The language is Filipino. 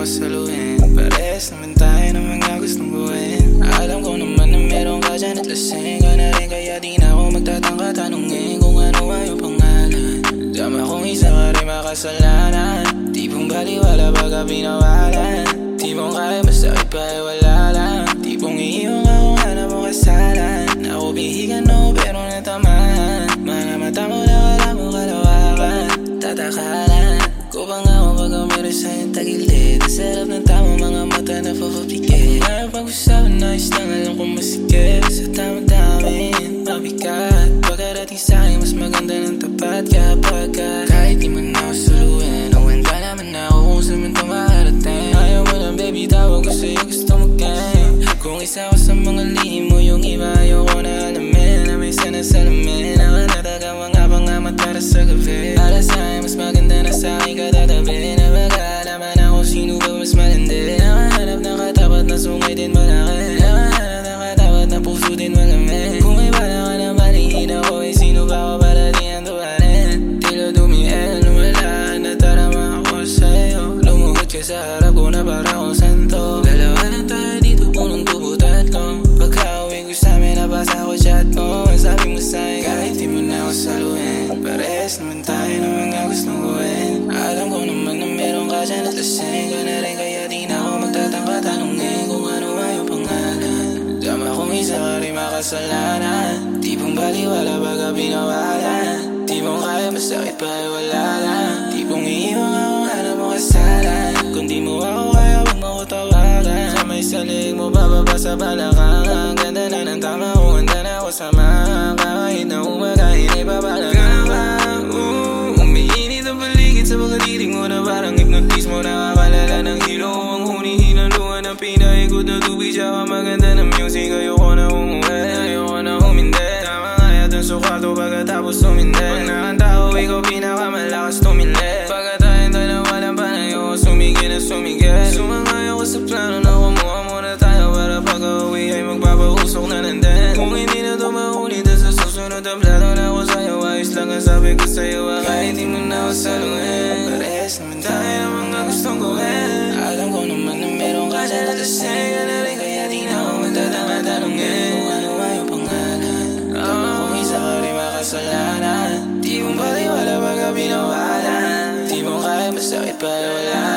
ako saluhin Parehas naman tayo ng mga gustong buuin Alam ko naman na meron ka dyan at lasing ka na rin Kaya di na ako magtatangka tanongin kung ano ay iyong pangalan Dama kong isa ka rin makasalanan Tipong baliwala baga pinawalan Nga ako pag meron sa'yo tagilid Ang sarap ng tama mga mata na papapikit Ngayon pag-usapan na is lang alam kong masikip Sa tamang damin, mabigat Pagkarating sa'yo mas maganda ng tapat Kapag kahit di man ako suluhin Uwan ka naman ako kung saan man tumarating Ayaw mo lang baby tawag ko sa'yo gusto mo gang Kung isa ko sa mga lihim mo yung iba Ayaw dyan at lasing ka na rin Kaya di na ako magtatangka tanongin kung ano ay iyong pangalan Dama kong isa ka rin makasalanan. Tipong baliwala baga pinawalan Tipong kaya masakit pa wala lang Tipong iiwan kung ano mo kasalan Kung di mo ako kaya wag mo ko tawagan. Sa leg mo bababa sa balakang. Ang ganda na ng tama ko handa na ako sama Kahit na tubig Tsaka maganda ng music Ayoko na umuwi Ayoko na humindi Tama nga yata sukato pagkatapos tumindi Pag nakanta ko ikaw pinakamalakas tumili Pagkatayong dalawa lang panayo Sumigil na sumigil. Sumangayo ko sa plano na kumuha muna tayo Para pag uwi ay magpapausok na nandun Kung hindi na to maulit sa susunod Tablado na ako sa'yo Ayos lang ang sabi ko sa'yo ah, Kahit di mo na ako saluhin. Parehas naman tayo ng mga gustong gawin makasalanan Di mong baliwala